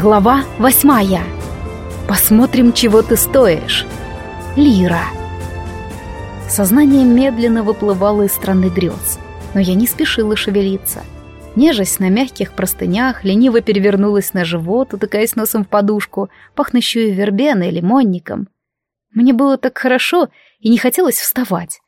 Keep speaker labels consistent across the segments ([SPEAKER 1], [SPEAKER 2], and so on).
[SPEAKER 1] Глава восьмая. Посмотрим, чего ты стоишь. Лира. Сознание медленно выплывало из страны грез, но я не спешила шевелиться. Нежесть на мягких простынях, лениво перевернулась на живот, утыкаясь носом в подушку, пахнущую вербеной лимонником. Мне было так хорошо, и не хотелось вставать.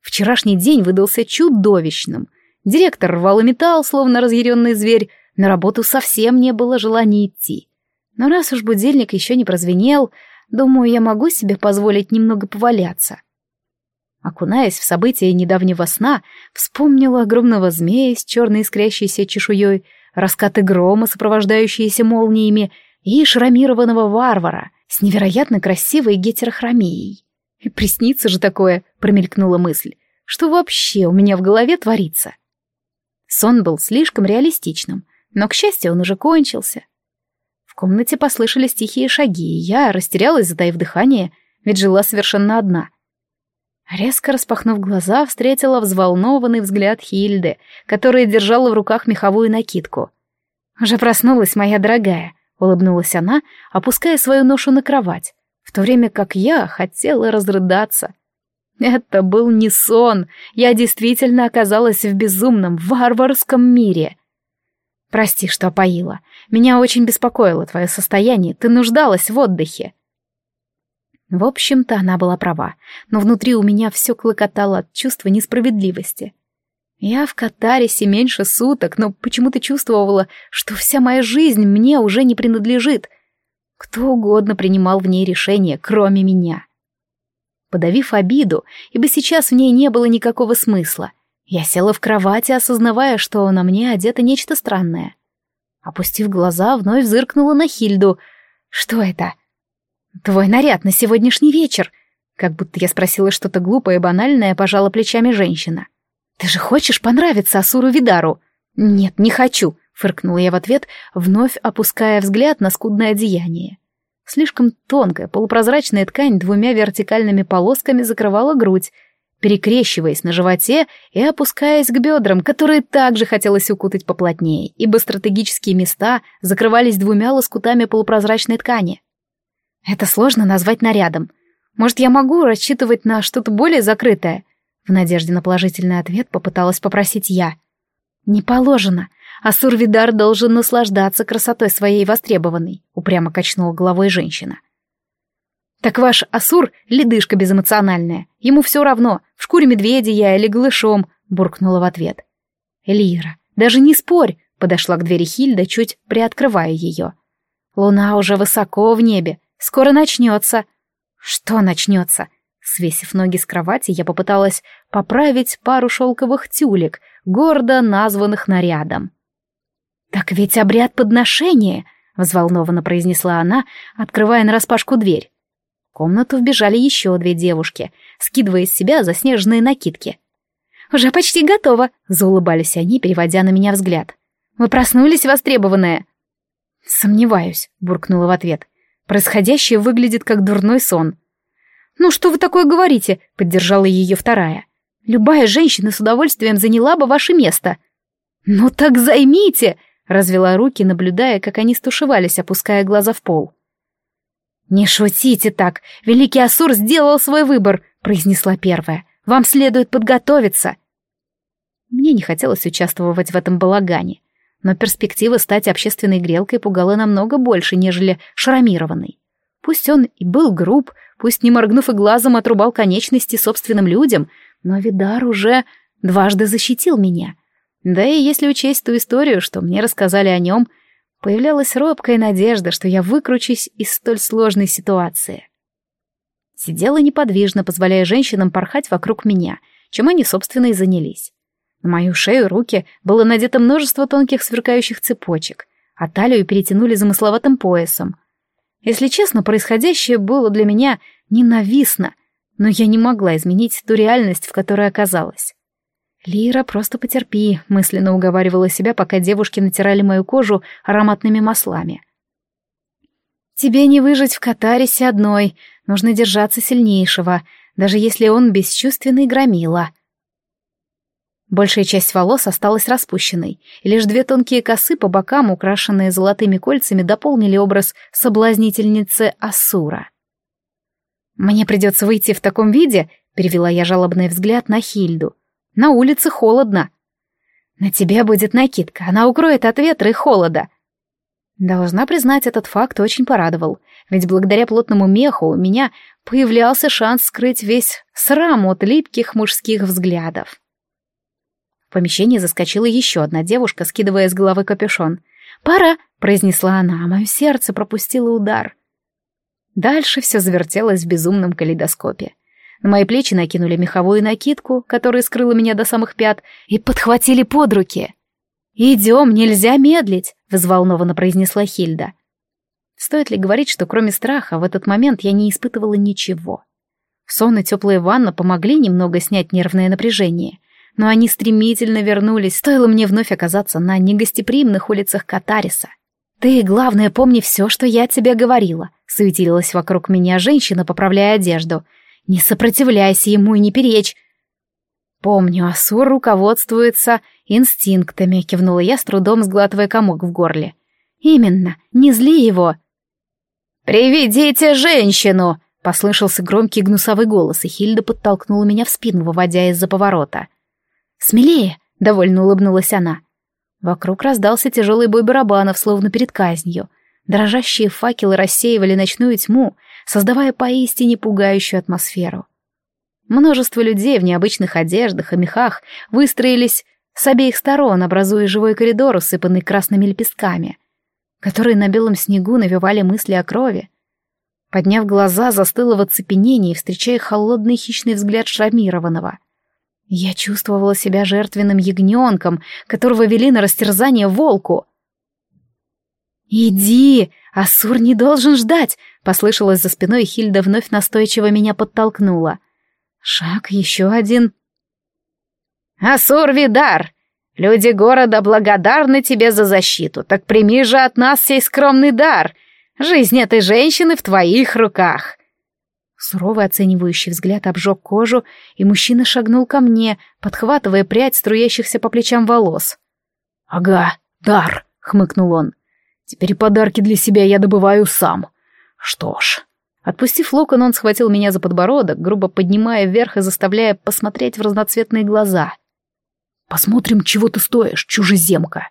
[SPEAKER 1] Вчерашний день выдался чудовищным. Директор рвал и металл, словно разъяренный зверь, на работу совсем не было желания идти. Но раз уж будильник еще не прозвенел, думаю, я могу себе позволить немного поваляться. Окунаясь в события недавнего сна, вспомнила огромного змея с черной искрящейся чешуей, раскаты грома, сопровождающиеся молниями, и шрамированного варвара с невероятно красивой гетерохромией. И приснится же такое, промелькнула мысль, что вообще у меня в голове творится. Сон был слишком реалистичным, но, к счастью, он уже кончился. В комнате послышались тихие шаги, и я растерялась, затаив дыхание, ведь жила совершенно одна. Резко распахнув глаза, встретила взволнованный взгляд Хильды, которая держала в руках меховую накидку. «Уже проснулась, моя дорогая», — улыбнулась она, опуская свою ношу на кровать, в то время как я хотела разрыдаться. Это был не сон, я действительно оказалась в безумном, варварском мире — Прости, что опоила. Меня очень беспокоило твое состояние, ты нуждалась в отдыхе. В общем-то, она была права, но внутри у меня все клокотало от чувства несправедливости. Я в Катарисе меньше суток, но почему-то чувствовала, что вся моя жизнь мне уже не принадлежит. Кто угодно принимал в ней решение, кроме меня. Подавив обиду, ибо сейчас в ней не было никакого смысла, я села в кровати, осознавая, что на мне одето нечто странное. Опустив глаза, вновь зыркнула на Хильду. «Что это?» «Твой наряд на сегодняшний вечер», как будто я спросила что-то глупое и банальное, пожала плечами женщина. «Ты же хочешь понравиться Асуру Видару?» «Нет, не хочу», — фыркнула я в ответ, вновь опуская взгляд на скудное одеяние. Слишком тонкая полупрозрачная ткань двумя вертикальными полосками закрывала грудь, перекрещиваясь на животе и опускаясь к бедрам, которые также хотелось укутать поплотнее, ибо стратегические места закрывались двумя лоскутами полупрозрачной ткани. Это сложно назвать нарядом. Может, я могу рассчитывать на что-то более закрытое? В надежде на положительный ответ попыталась попросить я. Не положено. А Сурвидар должен наслаждаться красотой своей востребованной, упрямо качнула головой женщина. — так ваш Асур — ледышка безэмоциональная. Ему все равно, в шкуре медведя я или голышом, буркнула в ответ. Лира, даже не спорь, подошла к двери Хильда, чуть приоткрывая ее. Луна уже высоко в небе, скоро начнется. Что начнется? Свесив ноги с кровати, я попыталась поправить пару шелковых тюлек, гордо названных нарядом. «Так ведь обряд подношения!» — взволнованно произнесла она, открывая нараспашку дверь. В комнату вбежали еще две девушки, скидывая из себя заснеженные накидки. «Уже почти готово», — заулыбались они, переводя на меня взгляд. «Вы проснулись, востребованная?» «Сомневаюсь», — буркнула в ответ. «Происходящее выглядит как дурной сон». «Ну что вы такое говорите?» — поддержала ее вторая. «Любая женщина с удовольствием заняла бы ваше место». «Ну так займите!» — развела руки, наблюдая, как они стушевались, опуская глаза в пол. «Не шутите так! Великий Асур сделал свой выбор!» — произнесла первая. «Вам следует подготовиться!» Мне не хотелось участвовать в этом балагане, но перспектива стать общественной грелкой пугала намного больше, нежели шрамированной. Пусть он и был груб, пусть, не моргнув и глазом, отрубал конечности собственным людям, но Видар уже дважды защитил меня. Да и если учесть ту историю, что мне рассказали о нем — Появлялась робкая надежда, что я выкручусь из столь сложной ситуации. Сидела неподвижно, позволяя женщинам порхать вокруг меня, чем они, собственно, и занялись. На мою шею и руки было надето множество тонких сверкающих цепочек, а талию перетянули замысловатым поясом. Если честно, происходящее было для меня ненавистно, но я не могла изменить ту реальность, в которой оказалась. «Лира, просто потерпи», — мысленно уговаривала себя, пока девушки натирали мою кожу ароматными маслами. «Тебе не выжить в Катарисе одной, нужно держаться сильнейшего, даже если он бесчувственный громила». Большая часть волос осталась распущенной, и лишь две тонкие косы по бокам, украшенные золотыми кольцами, дополнили образ соблазнительницы Асура. «Мне придется выйти в таком виде», — перевела я жалобный взгляд на Хильду. «На улице холодно». «На тебе будет накидка, она укроет от ветра и холода». Должна признать, этот факт очень порадовал, ведь благодаря плотному меху у меня появлялся шанс скрыть весь срам от липких мужских взглядов. В помещение заскочила еще одна девушка, скидывая с головы капюшон. «Пора!» — произнесла она, а мое сердце пропустило удар. Дальше все завертелось в безумном калейдоскопе. На мои плечи накинули меховую накидку, которая скрыла меня до самых пят, и подхватили под руки. «Идем, нельзя медлить!» — взволнованно произнесла Хильда. Стоит ли говорить, что кроме страха в этот момент я не испытывала ничего? Сон и теплая ванна помогли немного снять нервное напряжение — но они стремительно вернулись, стоило мне вновь оказаться на негостеприимных улицах Катариса. «Ты, главное, помни все, что я тебе говорила», — суетилась вокруг меня женщина, поправляя одежду. «Не сопротивляйся ему и не перечь». «Помню, Асур руководствуется инстинктами», — кивнула я, с трудом сглатывая комок в горле. «Именно, не зли его». «Приведите женщину!» — послышался громкий гнусовый голос, и Хильда подтолкнула меня в спину, выводя из-за поворота. «Смелее!» — довольно улыбнулась она. Вокруг раздался тяжелый бой барабанов, словно перед казнью. Дрожащие факелы рассеивали ночную тьму, создавая поистине пугающую атмосферу. Множество людей в необычных одеждах и мехах выстроились с обеих сторон, образуя живой коридор, усыпанный красными лепестками, которые на белом снегу навевали мысли о крови. Подняв глаза, застыла в оцепенении, встречая холодный хищный взгляд шрамированного — я чувствовала себя жертвенным ягненком, которого вели на растерзание волку. «Иди! Асур не должен ждать!» — послышалось за спиной, и Хильда вновь настойчиво меня подтолкнула. Шаг еще один. «Асур Видар! Люди города благодарны тебе за защиту, так прими же от нас сей скромный дар. Жизнь этой женщины в твоих руках!» Суровый оценивающий взгляд обжег кожу, и мужчина шагнул ко мне, подхватывая прядь струящихся по плечам волос. «Ага, дар!» — хмыкнул он. «Теперь подарки для себя я добываю сам. Что ж...» Отпустив локон, он схватил меня за подбородок, грубо поднимая вверх и заставляя посмотреть в разноцветные глаза. «Посмотрим, чего ты стоишь, чужеземка!»